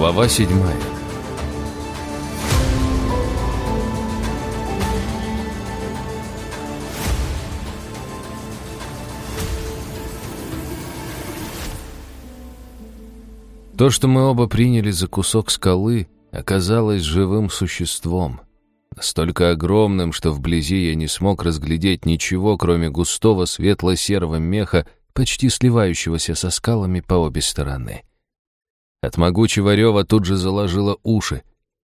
Глава седьмая То, что мы оба приняли за кусок скалы, оказалось живым существом. Настолько огромным, что вблизи я не смог разглядеть ничего, кроме густого светло-серого меха, почти сливающегося со скалами по обе стороны. От могучего рева тут же заложило уши,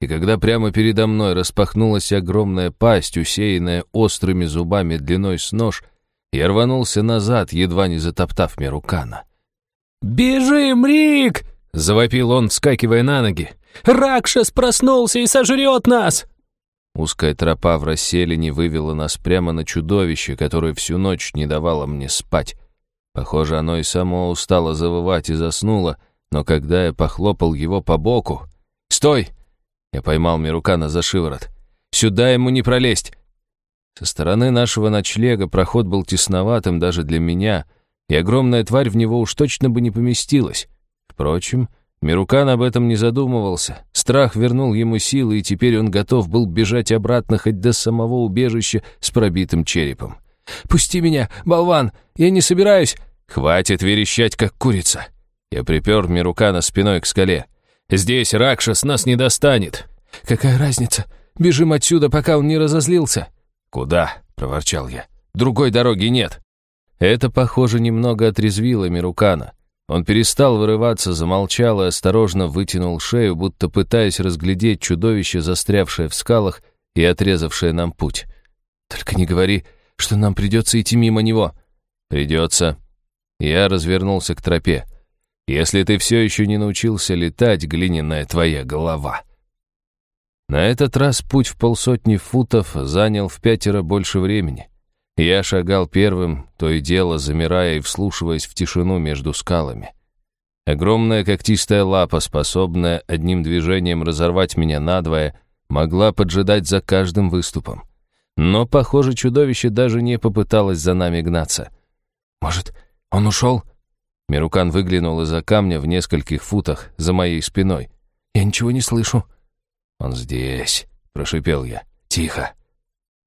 и когда прямо передо мной распахнулась огромная пасть, усеянная острыми зубами длиной с нож, я рванулся назад, едва не затоптав Мирукана. «Бежим, Рик!» — завопил он, вскакивая на ноги. «Ракшас проснулся и сожрет нас!» Узкая тропа в расселине вывела нас прямо на чудовище, которое всю ночь не давало мне спать. Похоже, оно и само устало завывать и заснуло, но когда я похлопал его по боку... «Стой!» Я поймал Мирукана за шиворот. «Сюда ему не пролезть!» Со стороны нашего ночлега проход был тесноватым даже для меня, и огромная тварь в него уж точно бы не поместилась. Впрочем, Мирукан об этом не задумывался. Страх вернул ему силы, и теперь он готов был бежать обратно хоть до самого убежища с пробитым черепом. «Пусти меня, болван! Я не собираюсь!» «Хватит верещать, как курица!» Я припер Мирукана спиной к скале. «Здесь Ракшас нас не достанет!» «Какая разница? Бежим отсюда, пока он не разозлился!» «Куда?» — проворчал я. «Другой дороги нет!» Это, похоже, немного отрезвило Мирукана. Он перестал вырываться, замолчал и осторожно вытянул шею, будто пытаясь разглядеть чудовище, застрявшее в скалах и отрезавшее нам путь. «Только не говори, что нам придется идти мимо него!» «Придется!» Я развернулся к тропе. «Если ты все еще не научился летать, глиняная твоя голова!» На этот раз путь в полсотни футов занял в пятеро больше времени. Я шагал первым, то и дело замирая и вслушиваясь в тишину между скалами. Огромная когтистая лапа, способная одним движением разорвать меня надвое, могла поджидать за каждым выступом. Но, похоже, чудовище даже не попыталось за нами гнаться. «Может, «Он ушел?» Мирукан выглянул из-за камня в нескольких футах за моей спиной. «Я ничего не слышу». «Он здесь», — прошипел я. «Тихо».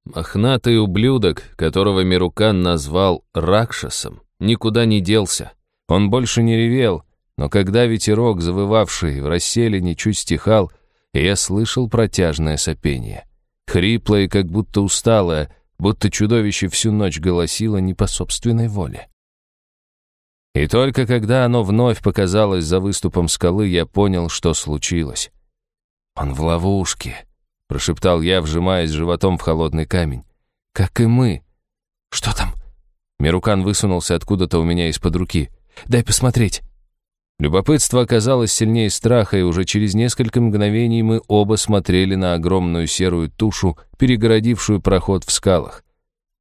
Мохнатый ублюдок, которого Мирукан назвал Ракшасом, никуда не делся. Он больше не ревел, но когда ветерок, завывавший в расселине, чуть стихал, я слышал протяжное сопение. Хриплое, как будто усталое, будто чудовище всю ночь голосило не по собственной воле. И только когда оно вновь показалось за выступом скалы, я понял, что случилось. «Он в ловушке», — прошептал я, вжимаясь животом в холодный камень. «Как и мы». «Что там?» Мирукан высунулся откуда-то у меня из-под руки. «Дай посмотреть». Любопытство оказалось сильнее страха, и уже через несколько мгновений мы оба смотрели на огромную серую тушу, перегородившую проход в скалах.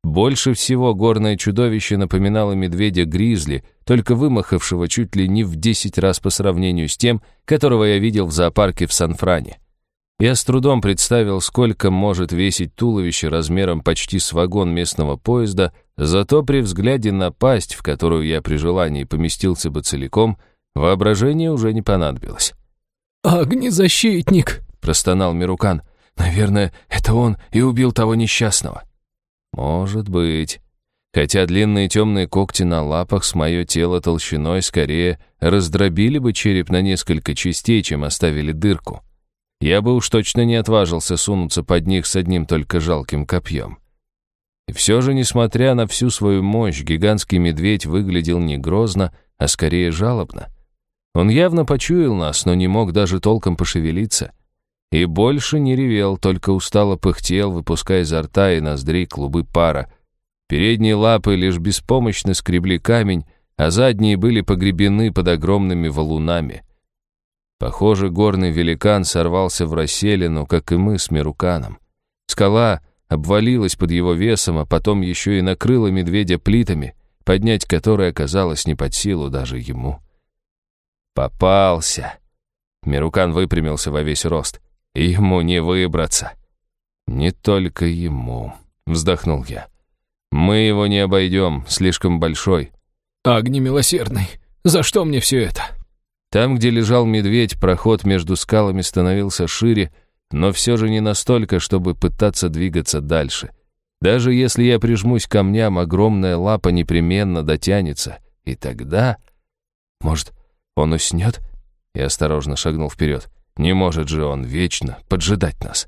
Больше всего горное чудовище напоминало медведя-гризли, только вымахавшего чуть ли не в десять раз по сравнению с тем, которого я видел в зоопарке в Сан-Фране. Я с трудом представил, сколько может весить туловище размером почти с вагон местного поезда, зато при взгляде на пасть, в которую я при желании поместился бы целиком, воображение уже не понадобилось. «Огнезащитник!» — простонал Мирукан. «Наверное, это он и убил того несчастного». Может быть. Хотя длинные темные когти на лапах с мое тело толщиной скорее раздробили бы череп на несколько частей, чем оставили дырку. Я бы уж точно не отважился сунуться под них с одним только жалким копьем. И все же, несмотря на всю свою мощь, гигантский медведь выглядел не грозно, а скорее жалобно. Он явно почуял нас, но не мог даже толком пошевелиться. И больше не ревел, только устало пыхтел, выпуская изо рта и ноздрей клубы пара. Передние лапы лишь беспомощно скребли камень, а задние были погребены под огромными валунами. Похоже, горный великан сорвался в расселину, как и мы с Мируканом. Скала обвалилась под его весом, а потом еще и накрыла медведя плитами, поднять которые оказалось не под силу даже ему. «Попался!» Мирукан выпрямился во весь рост. Ему не выбраться. Не только ему, вздохнул я. Мы его не обойдем, слишком большой. Агни милосердный, за что мне все это? Там, где лежал медведь, проход между скалами становился шире, но все же не настолько, чтобы пытаться двигаться дальше. Даже если я прижмусь к камням, огромная лапа непременно дотянется. И тогда... Может, он уснет? Я осторожно шагнул вперед. Не может же он вечно поджидать нас.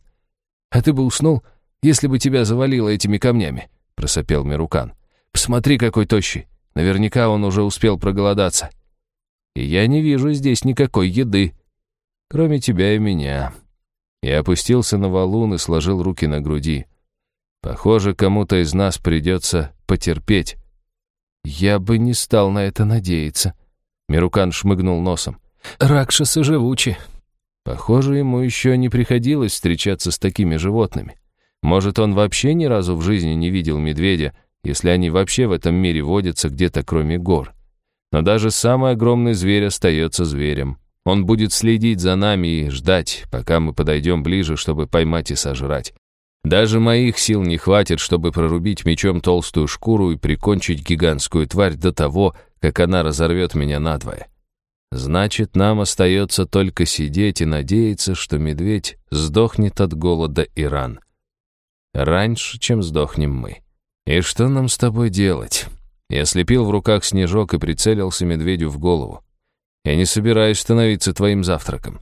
А ты бы уснул, если бы тебя завалило этими камнями, просопел Мирукан. Посмотри, какой тощий. Наверняка он уже успел проголодаться. И я не вижу здесь никакой еды, кроме тебя и меня. Я опустился на валун и сложил руки на груди. Похоже, кому-то из нас придется потерпеть. Я бы не стал на это надеяться. Мирукан шмыгнул носом. Ракшасы живучи. Похоже, ему еще не приходилось встречаться с такими животными. Может, он вообще ни разу в жизни не видел медведя, если они вообще в этом мире водятся где-то кроме гор. Но даже самый огромный зверь остается зверем. Он будет следить за нами и ждать, пока мы подойдем ближе, чтобы поймать и сожрать. Даже моих сил не хватит, чтобы прорубить мечом толстую шкуру и прикончить гигантскую тварь до того, как она разорвет меня надвое. Значит, нам остается только сидеть и надеяться, что медведь сдохнет от голода и ран. Раньше, чем сдохнем мы. И что нам с тобой делать? Я слепил в руках снежок и прицелился медведю в голову. Я не собираюсь становиться твоим завтраком.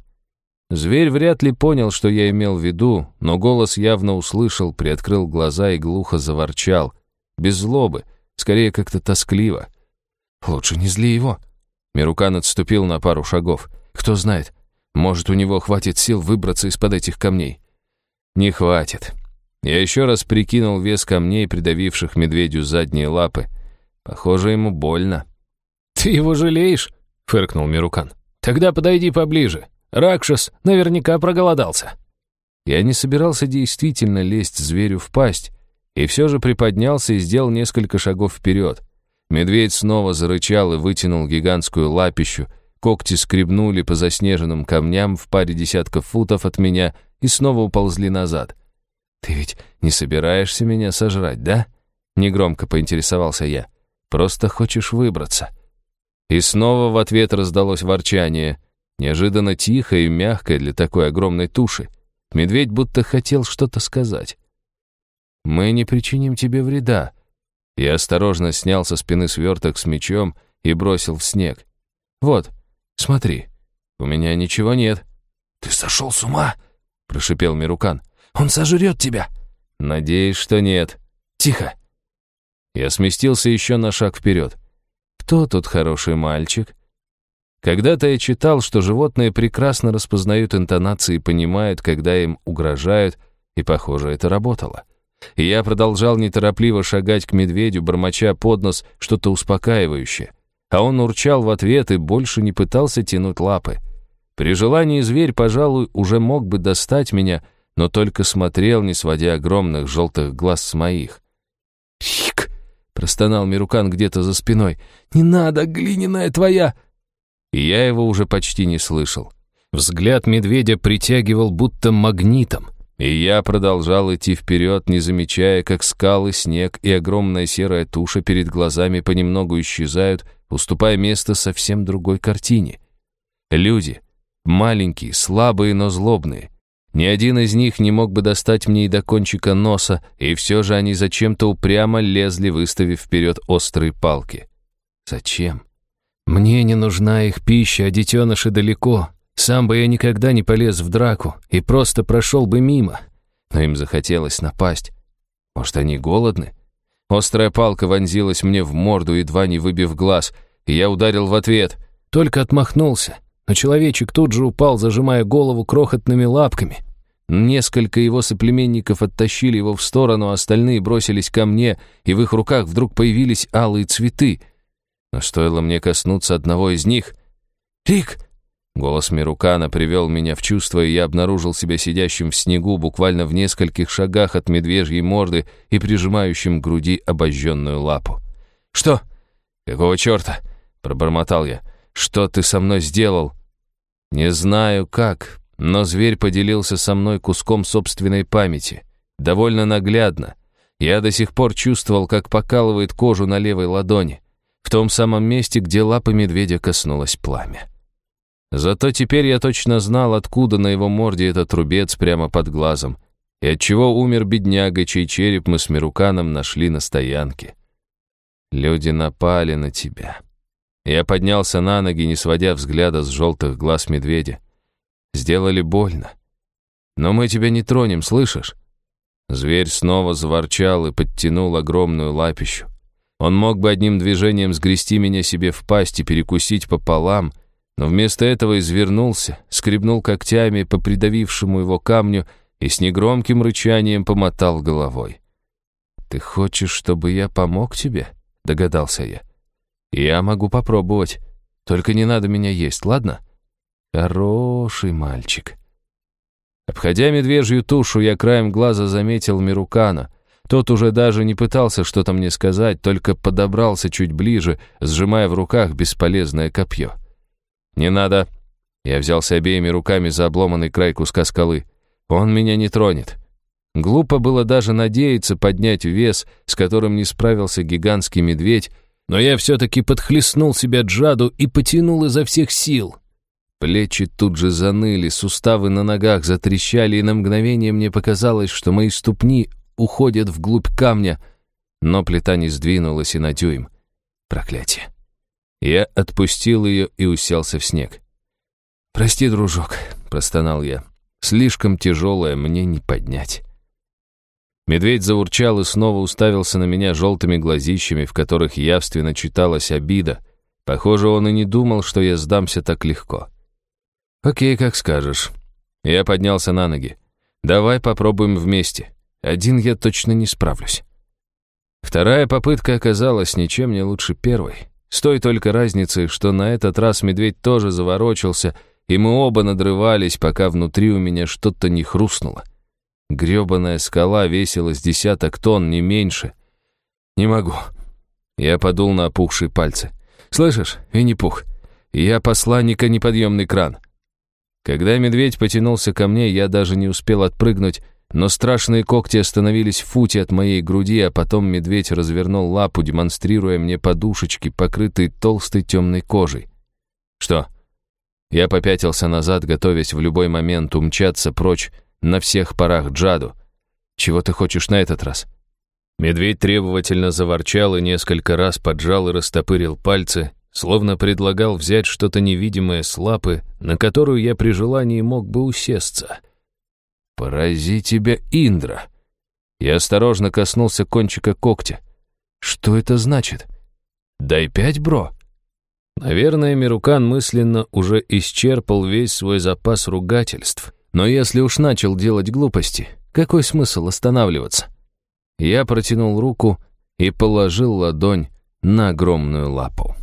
Зверь вряд ли понял, что я имел в виду, но голос явно услышал, приоткрыл глаза и глухо заворчал. Без злобы, скорее как-то тоскливо. Лучше не зли его. Мирукан отступил на пару шагов. Кто знает, может, у него хватит сил выбраться из-под этих камней. Не хватит. Я еще раз прикинул вес камней, придавивших медведю задние лапы. Похоже, ему больно. «Ты его жалеешь?» — фыркнул Мирукан. «Тогда подойди поближе. Ракшас наверняка проголодался». Я не собирался действительно лезть зверю в пасть, и все же приподнялся и сделал несколько шагов вперед. Медведь снова зарычал и вытянул гигантскую лапищу, когти скребнули по заснеженным камням в паре десятков футов от меня и снова уползли назад. «Ты ведь не собираешься меня сожрать, да?» Негромко поинтересовался я. «Просто хочешь выбраться». И снова в ответ раздалось ворчание, неожиданно тихое и мягкое для такой огромной туши. Медведь будто хотел что-то сказать. «Мы не причиним тебе вреда». Я осторожно снял со спины сверток с мечом и бросил в снег. «Вот, смотри, у меня ничего нет». «Ты сошел с ума?» — прошипел Мирукан. Он сожрет тебя!» «Надеюсь, что нет. Тихо!» Я сместился еще на шаг вперед. «Кто тут хороший мальчик?» Когда-то я читал, что животные прекрасно распознают интонации и понимают, когда им угрожают, и, похоже, это работало. И я продолжал неторопливо шагать к медведю, бормоча под нос что-то успокаивающее. А он урчал в ответ и больше не пытался тянуть лапы. При желании зверь, пожалуй, уже мог бы достать меня, но только смотрел, не сводя огромных желтых глаз с моих. «Рик!» — простонал Мирукан где-то за спиной. «Не надо, глиняная твоя!» И я его уже почти не слышал. Взгляд медведя притягивал будто магнитом, и я продолжал идти вперед, не замечая, как скалы, снег и огромная серая туша перед глазами понемногу исчезают, уступая место совсем другой картине. Люди, маленькие, слабые, но злобные, ни один из них не мог бы достать мне и до кончика носа, и все же они зачем-то упрямо лезли, выставив вперед острые палки. Зачем? Мне не нужна их пища, а детеныши далеко. Сам бы я никогда не полез в драку и просто прошел бы мимо. Но им захотелось напасть. Может, они голодны? Острая палка вонзилась мне в морду, едва не выбив глаз, и я ударил в ответ, только отмахнулся но человечек тут же упал, зажимая голову крохотными лапками. Несколько его соплеменников оттащили его в сторону, а остальные бросились ко мне, и в их руках вдруг появились алые цветы. Но стоило мне коснуться одного из них... «Рик!» Голос Мирукана привел меня в чувство, и я обнаружил себя сидящим в снегу буквально в нескольких шагах от медвежьей морды и прижимающим к груди обожженную лапу. «Что? Какого черта?» — пробормотал я. «Что ты со мной сделал?» Не знаю как, но зверь поделился со мной куском собственной памяти. Довольно наглядно. Я до сих пор чувствовал, как покалывает кожу на левой ладони, в том самом месте, где лапа медведя коснулось пламя. Зато теперь я точно знал, откуда на его морде этот рубец прямо под глазом, и отчего умер бедняга, чей череп мы с Мируканом нашли на стоянке. Люди напали на тебя. Я поднялся на ноги, не сводя взгляда с желтых глаз медведя. Сделали больно. Но мы тебя не тронем, слышишь? Зверь снова заворчал и подтянул огромную лапищу. Он мог бы одним движением сгрести меня себе в пасть и перекусить пополам, но вместо этого извернулся, скребнул когтями по придавившему его камню и с негромким рычанием помотал головой. «Ты хочешь, чтобы я помог тебе?» — догадался я. «Я могу попробовать. Только не надо меня есть, ладно?» «Хороший мальчик». Обходя медвежью тушу, я краем глаза заметил Мирукана. Тот уже даже не пытался что-то мне сказать, только подобрался чуть ближе, сжимая в руках бесполезное копье. «Не надо». Я взялся обеими руками за обломанный край куска скалы. «Он меня не тронет». Глупо было даже надеяться поднять вес, с которым не справился гигантский медведь, но я все-таки подхлестнул себя джаду и потянул изо всех сил. Плечи тут же заныли, суставы на ногах затрещали, и на мгновение мне показалось, что мои ступни уходят вглубь камня, но плита не сдвинулась и на дюйм. Проклятие. Я отпустил ее и уселся в снег. «Прости, дружок», — простонал я. «Слишком тяжелое мне не поднять». Медведь заурчал и снова уставился на меня желтыми глазищами, в которых явственно читалась обида. Похоже, он и не думал, что я сдамся так легко. «Окей, как скажешь». Я поднялся на ноги. «Давай попробуем вместе. Один я точно не справлюсь». Вторая попытка оказалась ничем не лучше первой. С той только разницей, что на этот раз медведь тоже заворочился, и мы оба надрывались, пока внутри у меня что-то не хрустнуло. Грёбаная скала весила с десяток тонн, не меньше. Не могу. Я подул на опухшие пальцы. Слышишь, Винни-Пух, я посланника неподъемный кран. Когда медведь потянулся ко мне, я даже не успел отпрыгнуть, но страшные когти остановились в футе от моей груди, а потом медведь развернул лапу, демонстрируя мне подушечки, покрытые толстой темной кожей. Что? Я попятился назад, готовясь в любой момент умчаться прочь, на всех парах Джаду. Чего ты хочешь на этот раз?» Медведь требовательно заворчал и несколько раз поджал и растопырил пальцы, словно предлагал взять что-то невидимое с лапы, на которую я при желании мог бы усесться. «Порази тебя, Индра!» Я осторожно коснулся кончика когтя. «Что это значит? Дай пять, бро!» Наверное, Мирукан мысленно уже исчерпал весь свой запас ругательств — но если уж начал делать глупости, какой смысл останавливаться? Я протянул руку и положил ладонь на огромную лапу.